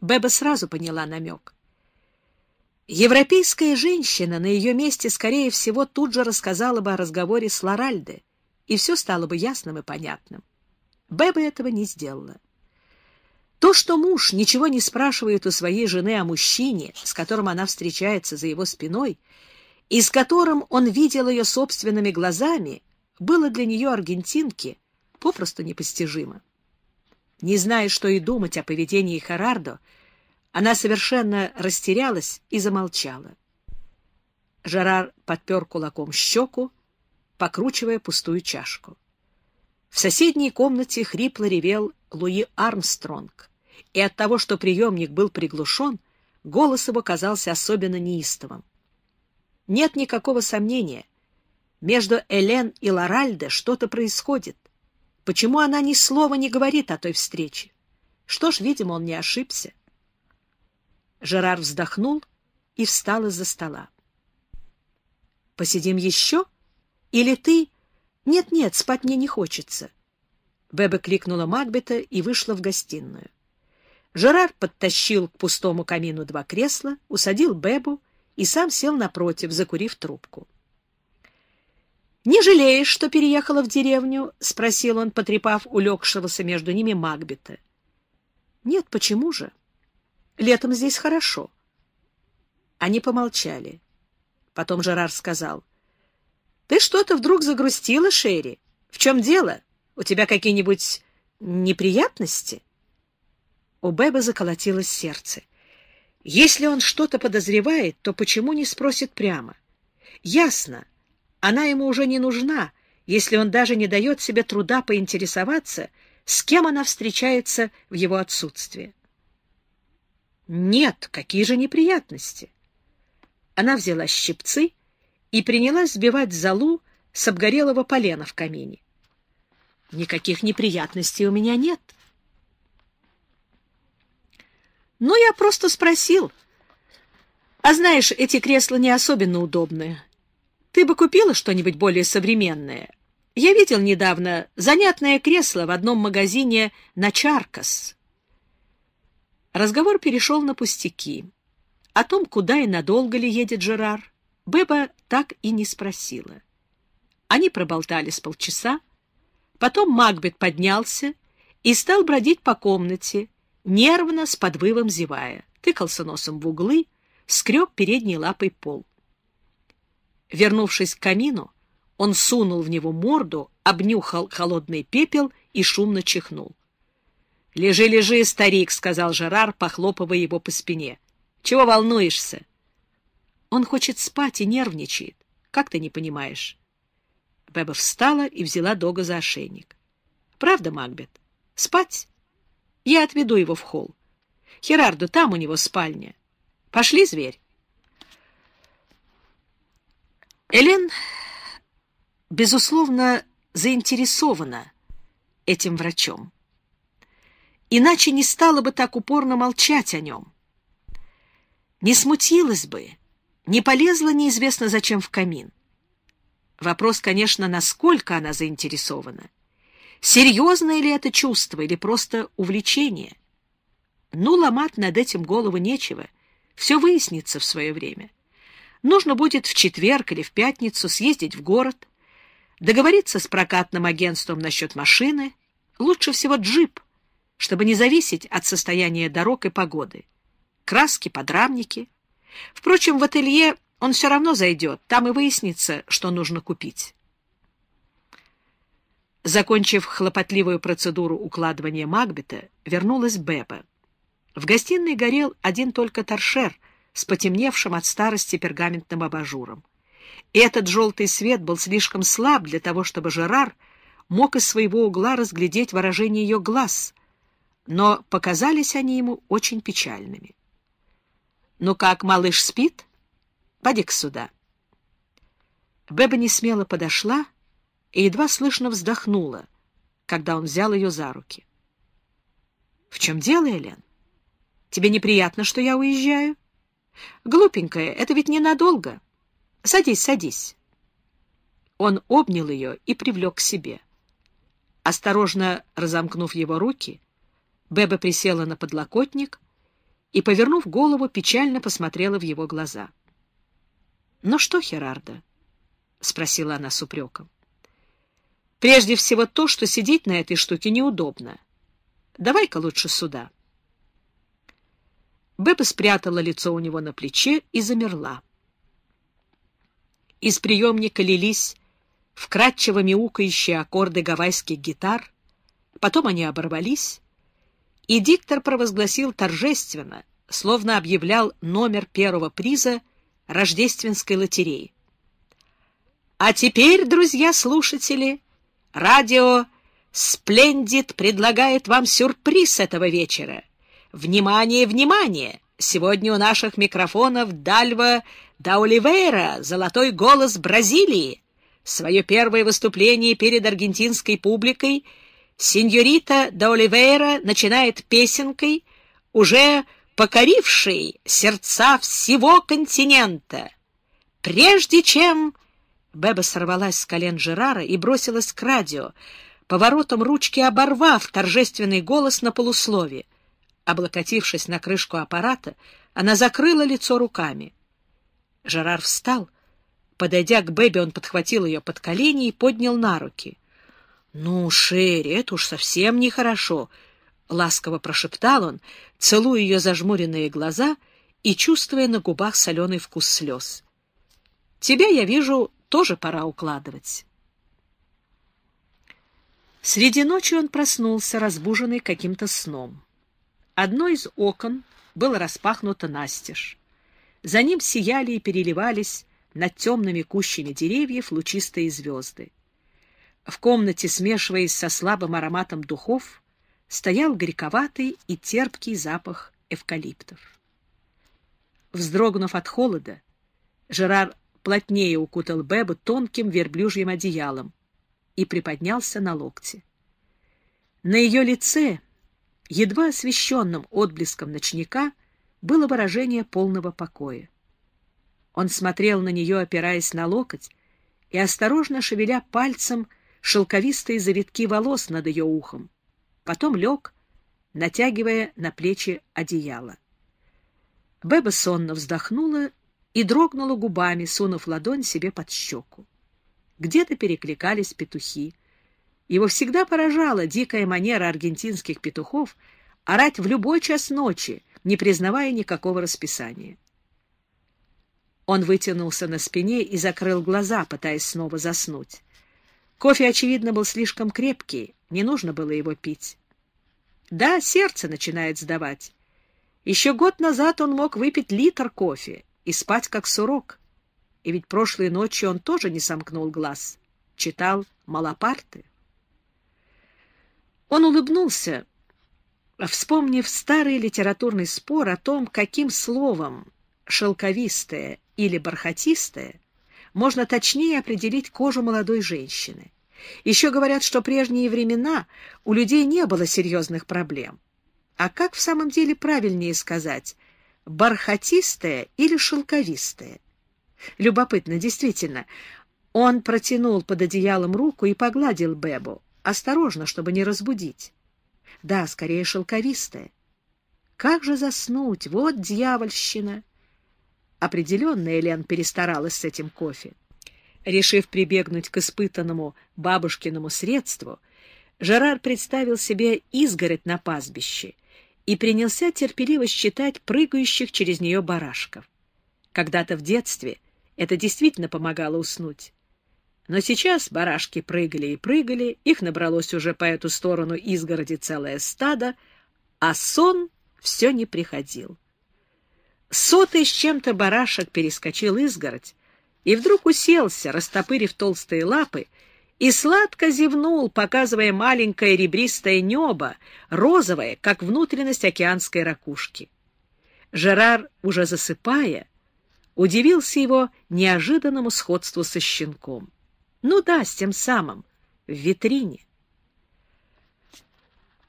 Беба сразу поняла намек. Европейская женщина на ее месте, скорее всего, тут же рассказала бы о разговоре с Лоральде, и все стало бы ясным и понятным. Беба этого не сделала. То, что муж ничего не спрашивает у своей жены о мужчине, с которым она встречается за его спиной, и с которым он видел ее собственными глазами, было для нее, аргентинки, попросту непостижимо. Не зная, что и думать о поведении Харардо, она совершенно растерялась и замолчала. Жерар подпер кулаком щеку, покручивая пустую чашку. В соседней комнате хрипло ревел Луи Армстронг, и от того, что приемник был приглушен, голос его казался особенно неистовым. Нет никакого сомнения, между Элен и Лоральде что-то происходит. Почему она ни слова не говорит о той встрече? Что ж, видимо, он не ошибся. Жерар вздохнул и встал из-за стола. «Посидим еще? Или ты...» «Нет-нет, спать мне не хочется». Беба кликнула Макбета и вышла в гостиную. Жерар подтащил к пустому камину два кресла, усадил Бебу и сам сел напротив, закурив трубку. «Не жалеешь, что переехала в деревню?» — спросил он, потрепав улегшегося между ними Макбета. «Нет, почему же? Летом здесь хорошо». Они помолчали. Потом Жерар сказал. «Ты что-то вдруг загрустила, Шерри? В чем дело? У тебя какие-нибудь неприятности?» У Бэба заколотилось сердце. Если он что-то подозревает, то почему не спросит прямо? Ясно, она ему уже не нужна, если он даже не дает себе труда поинтересоваться, с кем она встречается в его отсутствие. Нет, какие же неприятности! Она взяла щипцы и принялась сбивать золу с обгорелого полена в камине. Никаких неприятностей у меня нет. Ну, я просто спросил. А знаешь, эти кресла не особенно удобные. Ты бы купила что-нибудь более современное? Я видел недавно занятное кресло в одном магазине на Чаркас. Разговор перешел на пустяки. О том, куда и надолго ли едет Жерар, Беба так и не спросила. Они проболтали с полчаса. Потом Макбет поднялся и стал бродить по комнате, нервно, с подвывом зевая, тыкался носом в углы, скреб передней лапой пол. Вернувшись к камину, он сунул в него морду, обнюхал холодный пепел и шумно чихнул. — Лежи, лежи, старик, — сказал Жерар, похлопывая его по спине. — Чего волнуешься? — Он хочет спать и нервничает. Как ты не понимаешь? Беба встала и взяла Дога за ошейник. — Правда, Макбет? Спать? Я отведу его в холл. Херарду, там у него спальня. Пошли, зверь. Элен, безусловно, заинтересована этим врачом. Иначе не стала бы так упорно молчать о нем. Не смутилась бы, не полезла неизвестно зачем в камин. Вопрос, конечно, насколько она заинтересована. Серьезное ли это чувство или просто увлечение? Ну, ломать над этим голову нечего. Все выяснится в свое время. Нужно будет в четверг или в пятницу съездить в город, договориться с прокатным агентством насчет машины, лучше всего джип, чтобы не зависеть от состояния дорог и погоды. Краски, подрамники. Впрочем, в ателье он все равно зайдет, там и выяснится, что нужно купить. Закончив хлопотливую процедуру укладывания Макбета, вернулась Беба. В гостиной горел один только торшер — с потемневшим от старости пергаментным абажуром. Этот желтый свет был слишком слаб для того, чтобы Жерар мог из своего угла разглядеть выражение ее глаз, но показались они ему очень печальными. «Ну как, малыш спит? Поди-ка сюда». Беба не смело подошла и едва слышно вздохнула, когда он взял ее за руки. — В чем дело, Элен? Тебе неприятно, что я уезжаю? Глупенькая, это ведь ненадолго. Садись, садись. Он обнял ее и привлек к себе. Осторожно разомкнув его руки, Беба присела на подлокотник и, повернув голову, печально посмотрела в его глаза. — Ну что, Херарда? — спросила она с упреком. — Прежде всего то, что сидеть на этой штуке неудобно. Давай-ка лучше сюда. Беба спрятала лицо у него на плече и замерла. Из приемника лились вкрадчиво мяукающие аккорды гавайских гитар, потом они оборвались, и диктор провозгласил торжественно, словно объявлял номер первого приза рождественской лотереи. А теперь, друзья-слушатели, радио «Сплендит» предлагает вам сюрприз этого вечера. Внимание, внимание! Сегодня у наших микрофонов Дальва да Оливейра, золотой голос Бразилии. Свое первое выступление перед аргентинской публикой сеньорита да Оливейра начинает песенкой, уже покорившей сердца всего континента. Прежде чем... Беба сорвалась с колен Жерара и бросилась к радио, поворотом ручки оборвав торжественный голос на полуслове. Облокотившись на крышку аппарата, она закрыла лицо руками. Жерар встал. Подойдя к Бэби, он подхватил ее под колени и поднял на руки. — Ну, Шерри, это уж совсем нехорошо, — ласково прошептал он, целуя ее зажмуренные глаза и чувствуя на губах соленый вкус слез. — Тебя, я вижу, тоже пора укладывать. Среди ночи он проснулся, разбуженный каким-то сном. Одно из окон было распахнуто настежь. За ним сияли и переливались над темными кущами деревьев лучистые звезды. В комнате, смешиваясь со слабым ароматом духов, стоял горьковатый и терпкий запах эвкалиптов. Вздрогнув от холода, Жерар плотнее укутал Бебу тонким верблюжьим одеялом и приподнялся на локте. На ее лице, едва освещенным отблеском ночника, было выражение полного покоя. Он смотрел на нее, опираясь на локоть, и осторожно шевеля пальцем шелковистые завитки волос над ее ухом. Потом лег, натягивая на плечи одеяло. Беба сонно вздохнула и дрогнула губами, сунув ладонь себе под щеку. Где-то перекликались петухи. Его всегда поражала дикая манера аргентинских петухов орать в любой час ночи, не признавая никакого расписания. Он вытянулся на спине и закрыл глаза, пытаясь снова заснуть. Кофе, очевидно, был слишком крепкий, не нужно было его пить. Да, сердце начинает сдавать. Еще год назад он мог выпить литр кофе и спать как сурок. И ведь прошлой ночью он тоже не сомкнул глаз. Читал Малапарты. Он улыбнулся, вспомнив старый литературный спор о том, каким словом «шелковистое» или «бархатистое» можно точнее определить кожу молодой женщины. Еще говорят, что прежние времена у людей не было серьезных проблем. А как в самом деле правильнее сказать «бархатистое» или «шелковистое»? Любопытно, действительно. Он протянул под одеялом руку и погладил Бебу, осторожно, чтобы не разбудить. Да, скорее шелковистая. Как же заснуть? Вот дьявольщина! Определенно Элен перестаралась с этим кофе. Решив прибегнуть к испытанному бабушкиному средству, Жерар представил себе изгородь на пастбище и принялся терпеливо считать прыгающих через нее барашков. Когда-то в детстве это действительно помогало уснуть. Но сейчас барашки прыгали и прыгали, их набралось уже по эту сторону изгороди целое стадо, а сон все не приходил. Сотый с чем-то барашек перескочил изгородь и вдруг уселся, растопырив толстые лапы, и сладко зевнул, показывая маленькое ребристое небо, розовое, как внутренность океанской ракушки. Жерар, уже засыпая, удивился его неожиданному сходству со щенком. Ну да, с тем самым, в витрине.